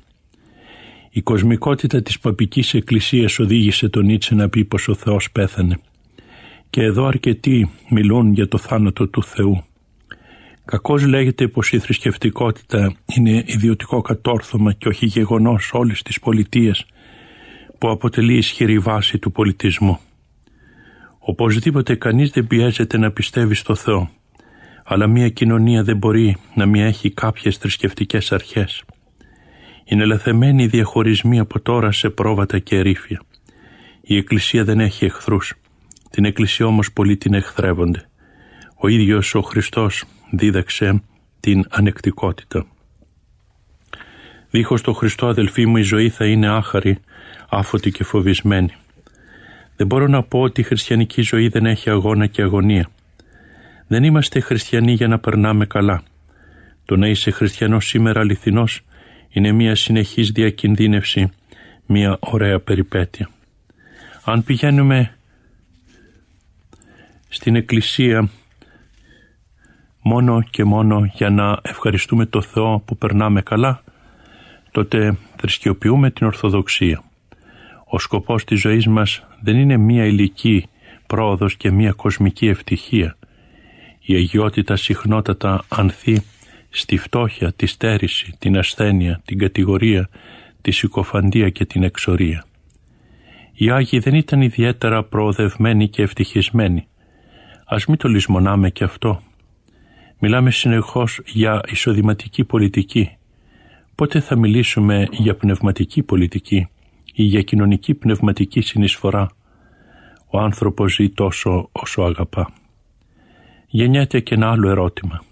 Η κοσμικότητα της παπικής εκκλησίας οδήγησε τον Νίτσε να πει πως ο Θεός πέθανε. Και εδώ αρκετοί μιλούν για το θάνατο του Θεού. Κακώς λέγεται πως η θρησκευτικότητα είναι ιδιωτικό κατόρθωμα και όχι γεγονός όλης της πολιτείας που αποτελεί ισχυρή βάση του πολιτισμού. Οπωσδήποτε κανείς δεν πιέζεται να πιστεύει στο Θεό, αλλά μια κοινωνία δεν μπορεί να μην έχει κάποιες θρησκευτικές αρχές. Είναι λαθεμένοι οι διαχωρισμοί από τώρα σε πρόβατα και ερήφια. Η Εκκλησία δεν έχει εχθρούς. Την Εκκλησία όμως πολλοί την εχθρεύονται. Ο ίδιος ο Χριστός δίδαξε την ανεκτικότητα. Δίχως το Χριστό αδελφοί μου η ζωή θα είναι άχαρη, άφωτη και φοβισμένη. Δεν μπορώ να πω ότι η χριστιανική ζωή δεν έχει αγώνα και αγωνία. Δεν είμαστε χριστιανοί για να περνάμε καλά. Το να είσαι χριστιανός σήμερα αληθινός είναι μια συνεχής διακινδύνευση, μια ωραία περιπέτεια. Αν πηγαίνουμε στην εκκλησία μόνο και μόνο για να ευχαριστούμε το Θεό που περνάμε καλά, τότε θρησκειοποιούμε την Ορθοδοξία. Ο σκοπός της ζωής μας δεν είναι μία ηλική πρόοδος και μία κοσμική ευτυχία. Η αγιότητα συχνότατα ανθεί στη φτώχεια, τη στέρηση, την ασθένεια, την κατηγορία, τη συκοφαντία και την εξορία. Οι Άγιοι δεν ήταν ιδιαίτερα προοδευμένοι και ευτυχισμένοι. Ας μην το λησμονάμε και αυτό. Μιλάμε συνεχώς για εισοδηματική πολιτική. Πότε θα μιλήσουμε για πνευματική πολιτική ή για κοινωνική πνευματική συνεισφορά; Ο άνθρωπος ζει τόσο όσο αγαπά. Γεννιέται και ένα άλλο ερώτημα.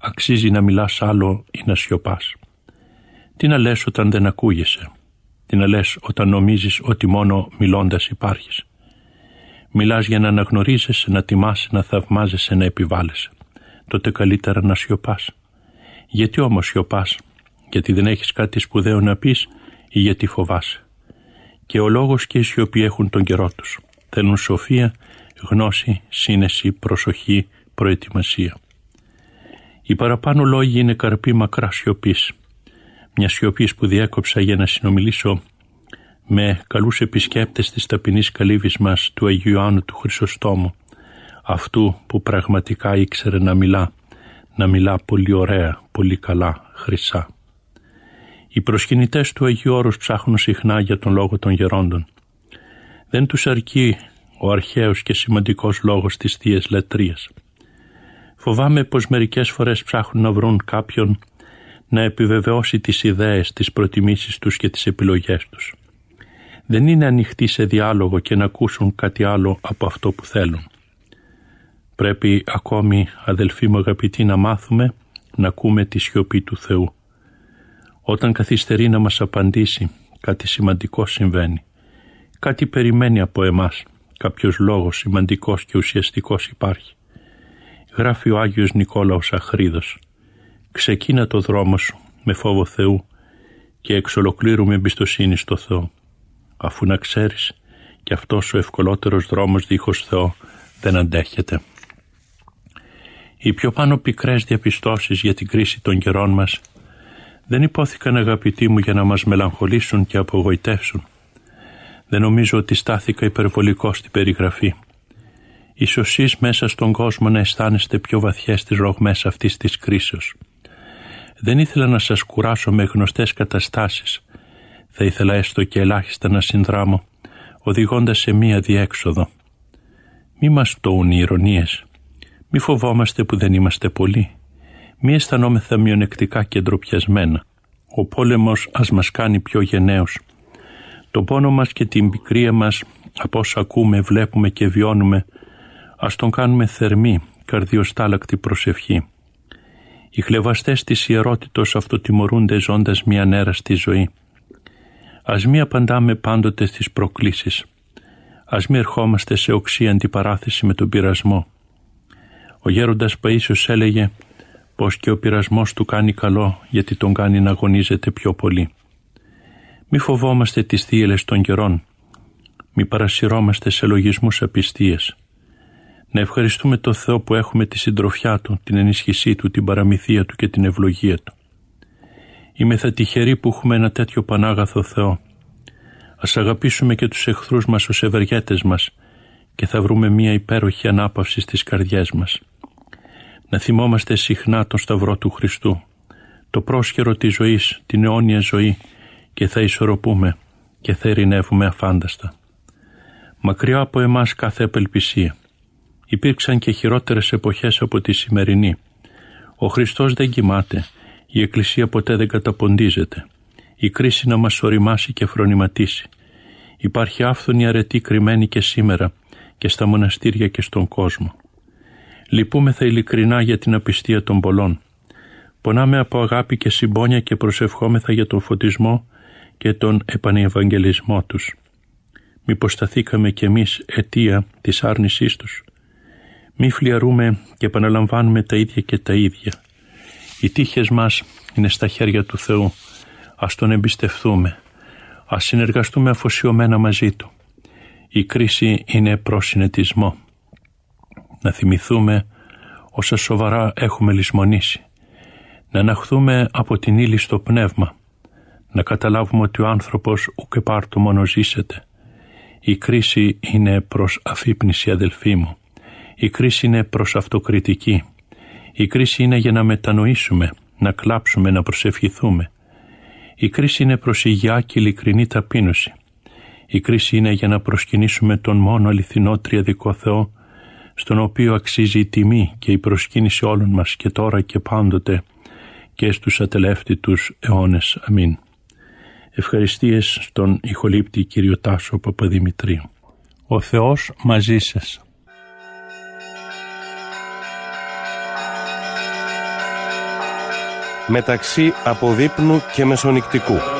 Αξίζει να μιλάς άλλο ή να σιωπάς; Τι να λες όταν δεν ακούγεσαι; Τι να λες όταν νομίζεις ότι μόνο μιλώντας υπάρχεις; Μιλάς για να αναγνωρίζεσαι, να τιμάσαι, να θαυμάζεσαι, να επιβάλλεσαι. Τότε καλύτερα να σιωπάς. Γιατί όμως σιωπάς; Γιατί δεν έχεις κάτι σπουδαίο να πεις ή γιατί φοβάσαι; Και ο λόγος και η σιωπή έχουν τον καιρό τους. Θέλουν σοφία, γνώση, σύνεση, προσοχή, προετοιμασία. Οι παραπάνω λόγοι είναι καρπή μακρά σιωπής. Μια σιωπή που διέκοψα για να συνομιλήσω με καλούς επισκέπτες της ταπεινής καλύβης μας του Αγίου Ιωάννου του Χρυσοστόμου, αυτού που πραγματικά ήξερε να μιλά, να μιλά πολύ ωραία, πολύ καλά, χρυσά. Οι προσκυνητές του Αγίου Όρους ψάχνουν συχνά για τον λόγο των γερόντων. Δεν τους αρκεί ο αρχαίος και σημαντικός λόγος της Θείας Λατρείας. Φοβάμαι πως μερικές φορές ψάχνουν να βρουν κάποιον να επιβεβαιώσει τις ιδέες, τις προτιμήσεις τους και τις επιλογές τους. Δεν είναι ανοιχτοί σε διάλογο και να ακούσουν κάτι άλλο από αυτό που θέλουν. Πρέπει ακόμη αδελφοί μου αγαπητοί να μάθουμε να ακούμε τη σιωπή του Θεού. Όταν καθυστερεί να μας απαντήσει κάτι σημαντικό συμβαίνει. Κάτι περιμένει από εμάς. Κάποιος λόγος σημαντικός και ουσιαστικός υπάρχει γράφει ο Άγιος Νικόλαος Αχρίδος «Ξεκίνα το δρόμο σου με φόβο Θεού και εξ ολοκλήρου με εμπιστοσύνη στο Θεό, αφού να ξέρεις και αυτός ο ευκολότερος δρόμος δίχως Θεό δεν αντέχεται». Οι πιο πάνω πικρές διαπιστώσεις για την κρίση των καιρών μας δεν υπόθηκαν αγαπητοί μου για να μας μελαγχολήσουν και απογοητεύσουν. Δεν νομίζω ότι στάθηκα υπερβολικό στην περιγραφή. Ίσως εσείς μέσα στον κόσμο να αισθάνεστε πιο βαθιές τις ρογμές αυτής της κρίσεως. Δεν ήθελα να σας κουράσω με γνωστές καταστάσεις. Θα ήθελα έστω και ελάχιστα να συνδράμω, οδηγώντας σε μία διέξοδο. Μη μας τοούν οι ηρωνίες. Μη φοβόμαστε που δεν είμαστε πολλοί. Μη αισθανόμεθα μειονεκτικά και ντροπιασμένα. Ο πόλεμος ας μας κάνει πιο γενναίους. Το πόνο μας και την πικρία μας από όσα ακούμε, βλέπουμε και βιώνουμε Ας τον κάνουμε θερμή, καρδιοστάλακτη προσευχή. Οι χλεβαστές της ιερότητος αυτοτιμωρούνται ζώντας μια νέρα στη ζωή. Ας μη απαντάμε πάντοτε στις προκλήσεις. Ας μη ερχόμαστε σε οξύ αντιπαράθεση με τον πειρασμό. Ο γέροντας Παΐσιος έλεγε πως και ο πειρασμός του κάνει καλό γιατί τον κάνει να αγωνίζεται πιο πολύ. Μη φοβόμαστε τις θύελες των καιρών. Μη παρασυρώμαστε σε λογισμούς απιστίες να ευχαριστούμε το Θεό που έχουμε τη συντροφιά Του, την ενίσχυσή Του, την παραμυθία Του και την ευλογία Του. Είμαι θα τυχεροί που έχουμε ένα τέτοιο πανάγαθο Θεό. Ας αγαπήσουμε και τους εχθρούς μας ως ευεργέτες μας και θα βρούμε μια υπέροχη ανάπαυση στις καρδιές μας. Να θυμόμαστε συχνά τον Σταυρό του Χριστού, το πρόσχερο της ζωής, την αιώνια ζωή και θα ισορροπούμε και θα ειρηνεύουμε αφάνταστα. Μακριά από εμάς κάθε απελπισία, Υπήρξαν και χειρότερες εποχές από τη σημερινή. Ο Χριστός δεν κοιμάται, η Εκκλησία ποτέ δεν καταποντίζεται. Η κρίση να μας οριμάσει και φρονηματίσει. Υπάρχει άφθονη αρετή κρυμμένη και σήμερα και στα μοναστήρια και στον κόσμο. Λυπούμεθα ειλικρινά για την απιστία των πολλών. Πονάμε από αγάπη και συμπόνια και προσευχόμεθα για τον φωτισμό και τον επανευαγγελισμό τους. Μήπως σταθήκαμε κι εμείς αιτία της άρνησής τους; Μη φλιαρούμε και επαναλαμβάνουμε τα ίδια και τα ίδια. Οι τύχες μας είναι στα χέρια του Θεού. Ας Τον εμπιστευτούμε. Ας συνεργαστούμε αφοσιωμένα μαζί Του. Η κρίση είναι προσυνετισμό. Να θυμηθούμε όσα σοβαρά έχουμε λησμονήσει. Να αναχθούμε από την ύλη στο πνεύμα. να καταλάβουμε ότι ο άνθρωπος ουκ πάρτο μόνο ζήσεται. Η κρίση είναι προς αφύπνιση αδελφοί μου. Η κρίση είναι προς αυτοκριτική. Η κρίση είναι για να μετανοήσουμε, να κλάψουμε, να προσευχηθούμε. Η κρίση είναι προς υγειά και ειλικρινή ταπείνωση. Η κρίση είναι για να προσκυνήσουμε τον μόνο αληθινό τριαδικό Θεό, στον οποίο αξίζει η τιμή και η προσκύνηση όλων μας και τώρα και πάντοτε και στους ατελεύτητους αιώνες. Αμήν. Ευχαριστίες στον ηχολήπτη κύριο Τάσο Παπαδημητρίου. Ο Θεός μαζί σας. Μεταξύ αποδείπνου και μεσονικτικού.